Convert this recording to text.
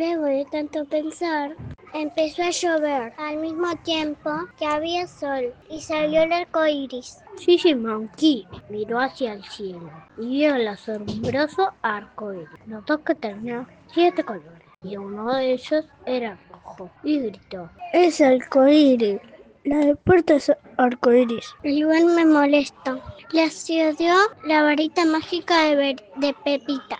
Luego de tanto pensar, empezó a llover al mismo tiempo que había sol y salió el arco iris. Gigi Monkey miró hacia el cielo y vio el asombroso arco iris. Notó que tenía siete colores y uno de ellos era rojo y gritó: Es arco iris. La puerta es arco iris. El me molesta. Le dio la varita mágica de, de Pepita.